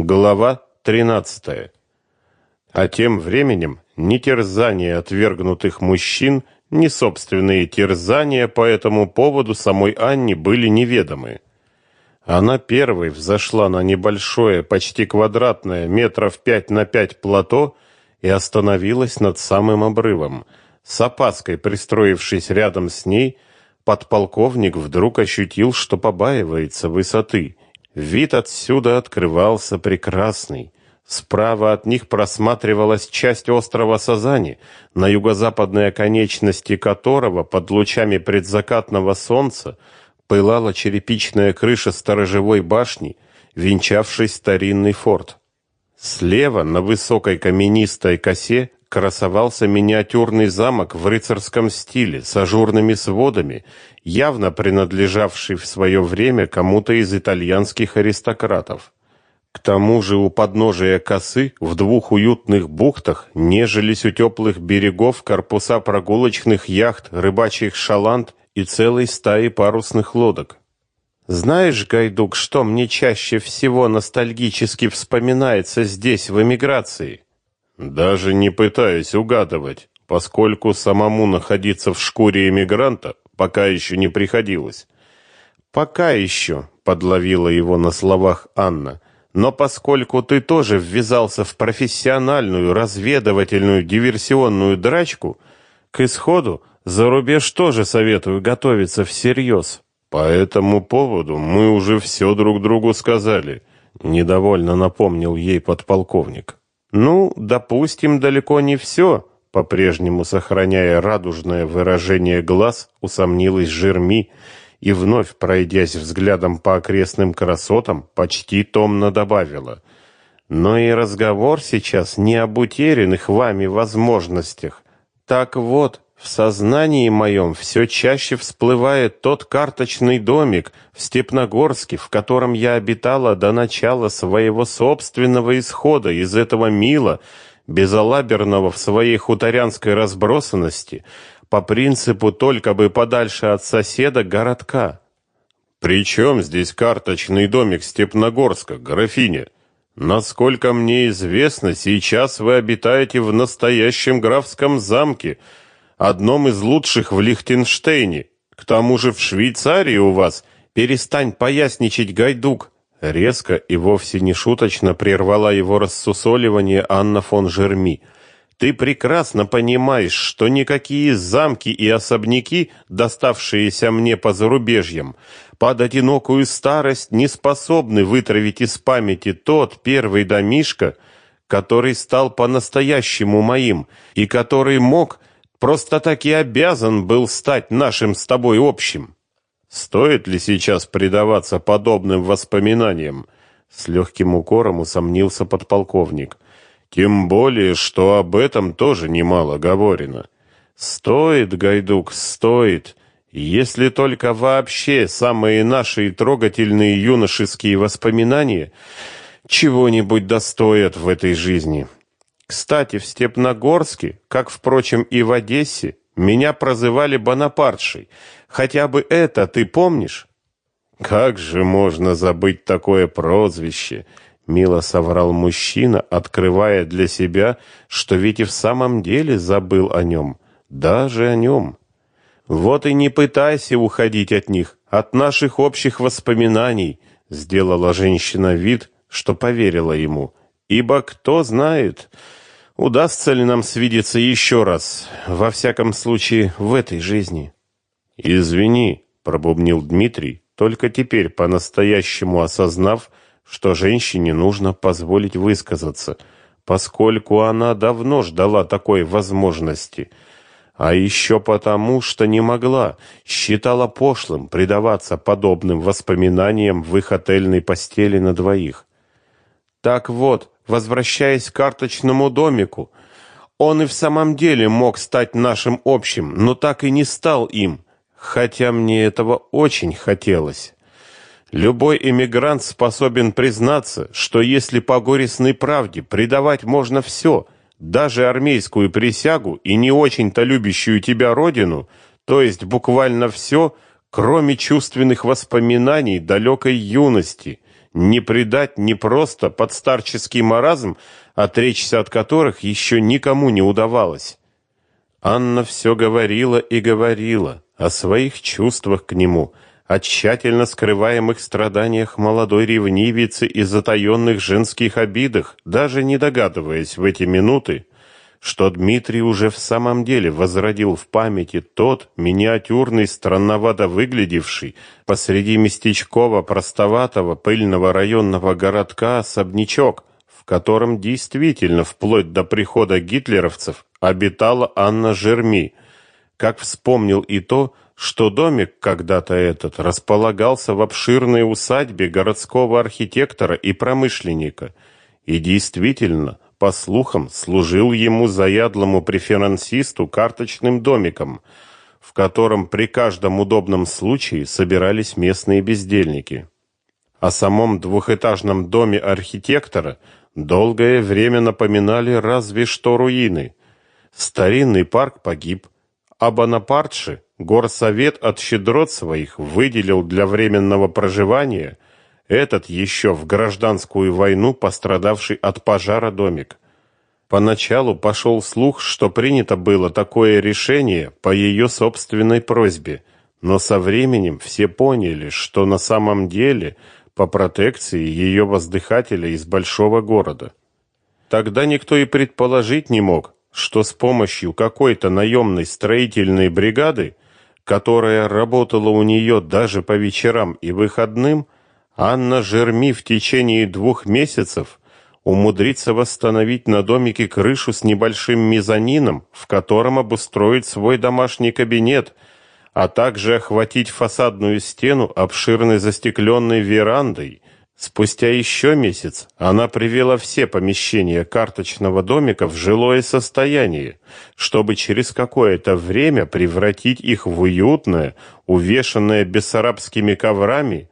Глава 13. А тем временем ни терзания отвергнутых мужчин, ни собственные терзания по этому поводу самой Анне были неведомы. Она первой взошла на небольшое, почти квадратное, метров пять на пять плато и остановилась над самым обрывом. С опаской пристроившись рядом с ней, подполковник вдруг ощутил, что побаивается высоты – Вид отсюда открывался прекрасный. Справа от них просматривалась часть острова Сазани, на юго-западной оконечности которого под лучами предзакатного солнца пылала черепичная крыша сторожевой башни, венчавший старинный форт. Слева на высокой каменистой косе красовался миниатюрный замок в рыцарском стиле с ажурными сводами, явно принадлежавший в свое время кому-то из итальянских аристократов. К тому же у подножия косы в двух уютных бухтах нежились у теплых берегов корпуса прогулочных яхт, рыбачьих шаланд и целой стаи парусных лодок. Знаешь, Гайдук, что мне чаще всего ностальгически вспоминается здесь в эмиграции? Даже не пытаюсь угадывать, поскольку самому находиться в шкуре эмигранта пока еще не приходилось. Пока еще, подловила его на словах Анна. Но поскольку ты тоже ввязался в профессиональную разведывательную диверсионную драчку, к исходу за рубеж тоже советую готовиться всерьез. По этому поводу мы уже все друг другу сказали, недовольно напомнил ей подполковник. Ну, допустим, далеко не все, по-прежнему сохраняя радужное выражение глаз, усомнилась Жерми и вновь пройдясь взглядом по окрестным красотам, почти томно добавила: "Но и разговор сейчас не об утерянных вами возможностях. Так вот, в сознании моем все чаще всплывает тот карточный домик в Степногорске, в котором я обитала до начала своего собственного исхода из этого мила, безалаберного в своей хуторянской разбросанности, по принципу только бы подальше от соседа городка. Причем здесь карточный домик Степногорска, графиня? Насколько мне известно, сейчас вы обитаете в настоящем графском замке – одном из лучших в Лихтенштейне. К тому же в Швейцарии у вас перестань поясничать, Гайдук. Резко и вовсе не шуточно прервала его рассусоливание Анна фон Жерми. Ты прекрасно понимаешь, что никакие замки и особняки, доставшиеся мне по зарубежьям, под одинокую старость не способны вытравить из памяти тот первый домишко, который стал по-настоящему моим и который мог просто так и обязан был стать нашим с тобой общим. Стоит ли сейчас предаваться подобным воспоминаниям? С легким укором усомнился подполковник. Тем более, что об этом тоже немало говорено. Стоит, Гайдук, стоит. Если только вообще самые наши трогательные юношеские воспоминания чего-нибудь достоят в этой жизни. Кстати, в Степногорске, как, впрочем, и в Одессе, меня прозывали Бонапартшей. Хотя бы это ты помнишь? Как же можно забыть такое прозвище? Мило соврал мужчина, открывая для себя, что ведь и в самом деле забыл о нем, даже о нем. Вот и не пытайся уходить от них, от наших общих воспоминаний, сделала женщина вид, что поверила ему. Ибо кто знает, Удастся ли нам свидеться еще раз, во всяком случае, в этой жизни? Извини, пробубнил Дмитрий, только теперь по-настоящему осознав, что женщине нужно позволить высказаться, поскольку она давно ждала такой возможности, а еще потому, что не могла, считала пошлым предаваться подобным воспоминаниям в их отельной постели на двоих. Так вот, возвращаясь к карточному домику. Он и в самом деле мог стать нашим общим, но так и не стал им, хотя мне этого очень хотелось. Любой эмигрант способен признаться, что если по горестной правде предавать можно все, даже армейскую присягу и не очень-то любящую тебя родину, то есть буквально все, кроме чувственных воспоминаний далекой юности – не предать не просто под старческий маразм, отречься от которых еще никому не удавалось. Анна все говорила и говорила о своих чувствах к нему, о тщательно скрываемых страданиях молодой ревнивицы и затаенных женских обидах, даже не догадываясь в эти минуты, что Дмитрий уже в самом деле возродил в памяти тот миниатюрный, странновато выглядевший посреди местечкового простоватого пыльного районного городка особнячок, в котором действительно вплоть до прихода гитлеровцев обитала Анна Жерми, как вспомнил и то, что домик когда-то этот располагался в обширной усадьбе городского архитектора и промышленника, и действительно – по слухам, служил ему заядлому преферансисту карточным домиком, в котором при каждом удобном случае собирались местные бездельники. О самом двухэтажном доме архитектора долгое время напоминали разве что руины. Старинный парк погиб, а Бонапартши горсовет от щедрот своих выделил для временного проживания – этот еще в гражданскую войну пострадавший от пожара домик. Поначалу пошел слух, что принято было такое решение по ее собственной просьбе, но со временем все поняли, что на самом деле по протекции ее воздыхателя из большого города. Тогда никто и предположить не мог, что с помощью какой-то наемной строительной бригады, которая работала у нее даже по вечерам и выходным, Анна Жерми в течение двух месяцев умудрится восстановить на домике крышу с небольшим мезонином, в котором обустроить свой домашний кабинет, а также охватить фасадную стену обширной застекленной верандой. Спустя еще месяц она привела все помещения карточного домика в жилое состояние, чтобы через какое-то время превратить их в уютное, увешанное бессарабскими коврами,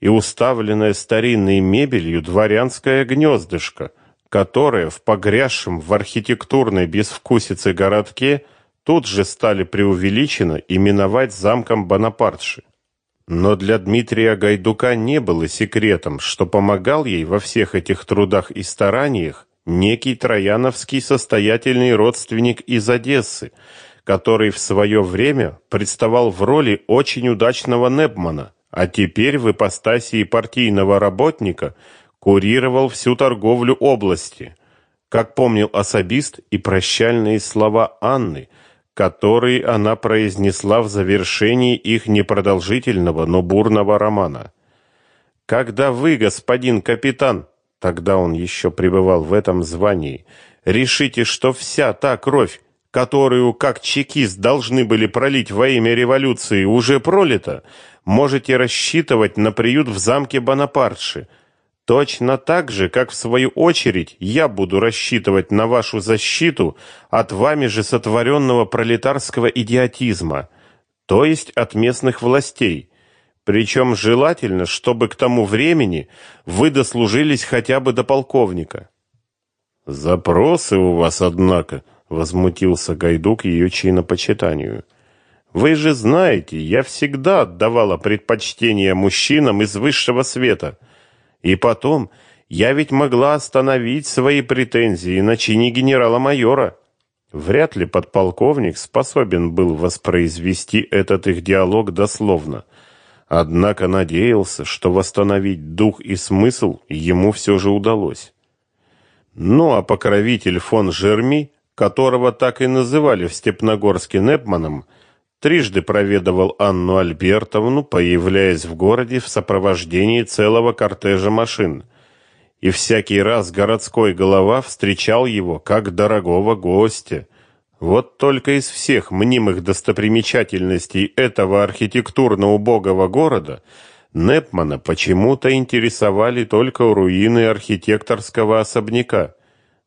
и уставленное старинной мебелью дворянское гнездышко, которое в погрязшем в архитектурной безвкусице городке тут же стали преувеличенно именовать замком Бонапартши. Но для Дмитрия Гайдука не было секретом, что помогал ей во всех этих трудах и стараниях некий трояновский состоятельный родственник из Одессы, который в свое время представал в роли очень удачного Небмана – а теперь в ипостаси партийного работника курировал всю торговлю области, как помнил особист и прощальные слова Анны, которые она произнесла в завершении их непродолжительного, но бурного романа. Когда вы, господин капитан, тогда он еще пребывал в этом звании, решите, что вся та кровь, которую как чекист должны были пролить во имя революции, уже пролита, можете рассчитывать на приют в замке Бонапартши. Точно так же, как в свою очередь я буду рассчитывать на вашу защиту от вами же сотворенного пролетарского идиотизма, то есть от местных властей. Причем желательно, чтобы к тому времени вы дослужились хотя бы до полковника. Запросы у вас, однако, возмутился Гайдук ее чинопочитанию. Вы же знаете, я всегда отдавала предпочтение мужчинам из высшего света. И потом, я ведь могла остановить свои претензии на чине генерала-майора. Вряд ли подполковник способен был воспроизвести этот их диалог дословно. Однако надеялся, что восстановить дух и смысл ему все же удалось. Ну а покровитель фон Жерми, которого так и называли в Степногорске Непманом, трижды проведывал Анну Альбертовну, появляясь в городе в сопровождении целого кортежа машин. И всякий раз городской голова встречал его как дорогого гостя. Вот только из всех мнимых достопримечательностей этого архитектурно-убогого города Непмана почему-то интересовали только руины архитекторского особняка.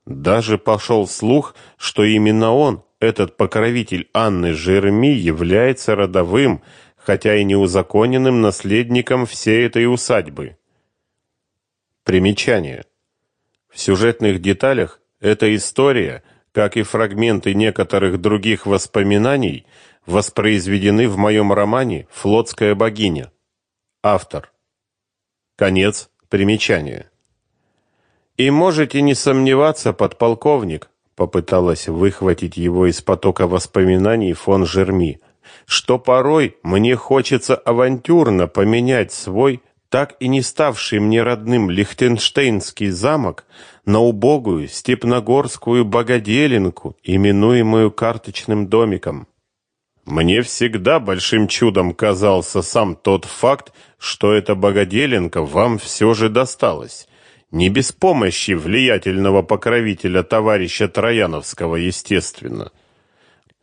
Даже пошел слух, что именно он, этот покровитель Анны Жерми является родовым, хотя и неузаконенным наследником всей этой усадьбы. Примечание. В сюжетных деталях эта история, как и фрагменты некоторых других воспоминаний, воспроизведены в моем романе «Флотская богиня». Автор. Конец Примечание. И можете не сомневаться, подполковник, попыталась выхватить его из потока воспоминаний фон Жерми, что порой мне хочется авантюрно поменять свой так и не ставший мне родным Лихтенштейнский замок на убогую степногорскую богоделенку, именуемую карточным домиком. Мне всегда большим чудом казался сам тот факт, что эта богоделенка вам все же досталась. Не без помощи влиятельного покровителя товарища Трояновского, естественно.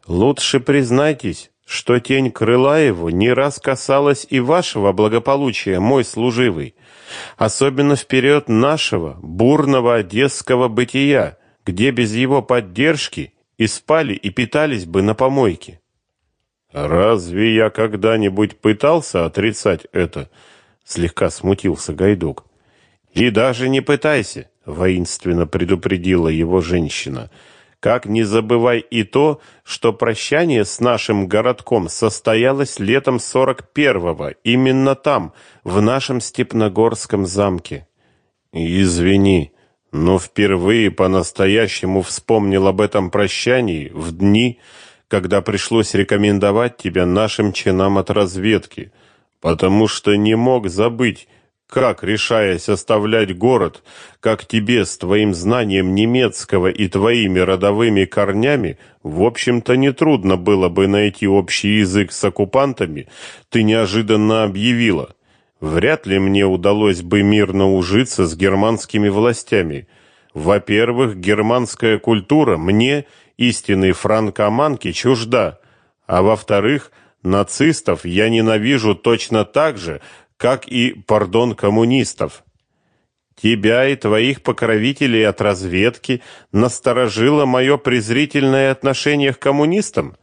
Лучше признайтесь, что тень Крылаеву не раз касалась и вашего благополучия, мой служивый, особенно в период нашего бурного одесского бытия, где без его поддержки и спали, и питались бы на помойке. Разве я когда-нибудь пытался отрицать это? Слегка смутился Гайдук. И даже не пытайся, воинственно предупредила его женщина. Как не забывай и то, что прощание с нашим городком состоялось летом 41-го, именно там, в нашем Степногорском замке. Извини, но впервые по-настоящему вспомнил об этом прощании в дни, когда пришлось рекомендовать тебя нашим чинам от разведки, потому что не мог забыть, как, решаясь оставлять город, как тебе с твоим знанием немецкого и твоими родовыми корнями, в общем-то, нетрудно было бы найти общий язык с оккупантами, ты неожиданно объявила. Вряд ли мне удалось бы мирно ужиться с германскими властями. Во-первых, германская культура мне истинной франкоманки чужда, а во-вторых, нацистов я ненавижу точно так же, как и, пардон, коммунистов. Тебя и твоих покровителей от разведки насторожило мое презрительное отношение к коммунистам?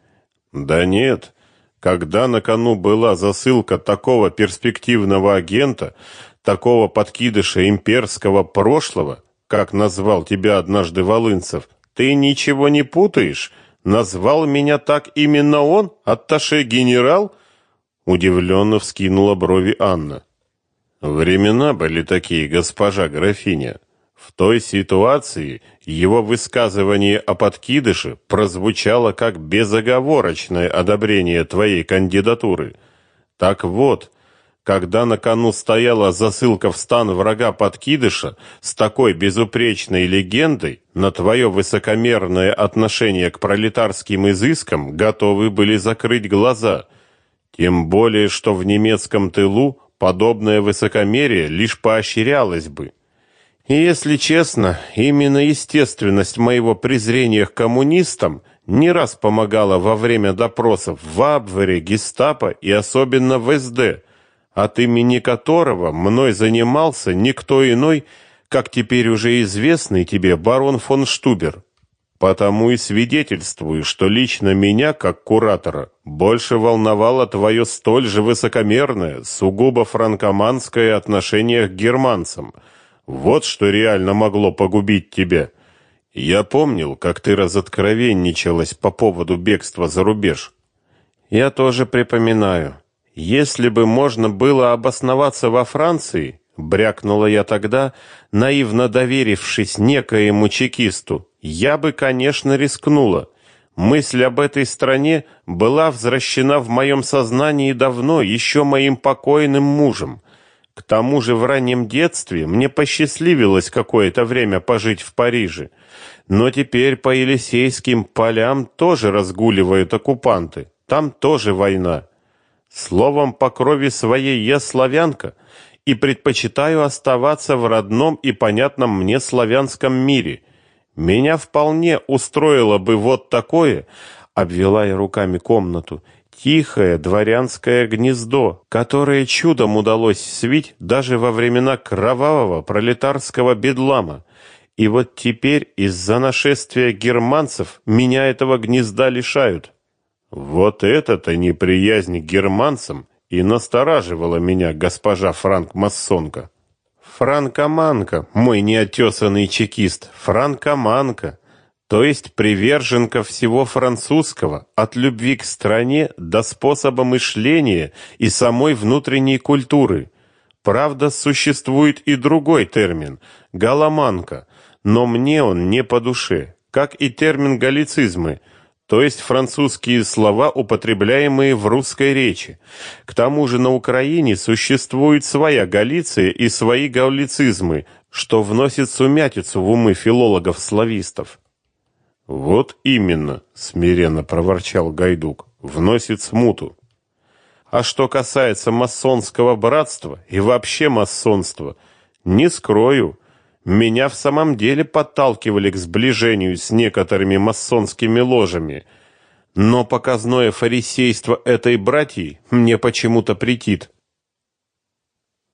Да нет. Когда на кону была засылка такого перспективного агента, такого подкидыша имперского прошлого, как назвал тебя однажды Волынцев, ты ничего не путаешь? Назвал меня так именно он, атташе-генерал? Удивленно вскинула брови Анна. Времена были такие, госпожа графиня. В той ситуации его высказывание о подкидыше прозвучало как безоговорочное одобрение твоей кандидатуры. Так вот, когда на кону стояла засылка в стан врага подкидыша с такой безупречной легендой, на твое высокомерное отношение к пролетарским изыскам готовы были закрыть глаза. Тем более, что в немецком тылу подобное высокомерие лишь поощрялось бы. И если честно, именно естественность моего презрения к коммунистам не раз помогала во время допросов в Абвере, Гестапо и особенно в СД – от имени которого мной занимался никто иной, как теперь уже известный тебе барон фон Штубер. Потому и свидетельствую, что лично меня, как куратора, больше волновало твое столь же высокомерное, сугубо франкоманское отношение к германцам. Вот что реально могло погубить тебя. Я помнил, как ты разоткровенничалась по поводу бегства за рубеж. Я тоже припоминаю. Если бы можно было обосноваться во Франции, брякнула я тогда, наивно доверившись некоему чекисту, я бы, конечно, рискнула. Мысль об этой стране была возвращена в моем сознании давно, еще моим покойным мужем. К тому же в раннем детстве мне посчастливилось какое-то время пожить в Париже. Но теперь по Елисейским полям тоже разгуливают оккупанты. Там тоже война. Словом, по крови своей я славянка и предпочитаю оставаться в родном и понятном мне славянском мире. Меня вполне устроило бы вот такое, обвела я руками комнату, тихое дворянское гнездо, которое чудом удалось свить даже во времена кровавого пролетарского бедлама. И вот теперь из-за нашествия германцев меня этого гнезда лишают. Вот это-то неприязнь к германцам и настораживала меня госпожа Франк-масонка. Франкоманка, мой неотесанный чекист, франкоманка, то есть приверженка всего французского, от любви к стране до способа мышления и самой внутренней культуры. Правда, существует и другой термин галоманка, но мне он не по душе, как и термин галлицизмы, то есть французские слова, употребляемые в русской речи. К тому же на Украине существует своя Галиция и свои галлицизмы, что вносит сумятицу в умы филологов-славистов. Вот именно, смиренно проворчал Гайдук. Вносит смуту. А что касается масонского братства и вообще масонства, не скрою, меня в самом деле подталкивали к сближению с некоторыми масонскими ложами, но показное фарисейство этой братьи мне почему-то претит.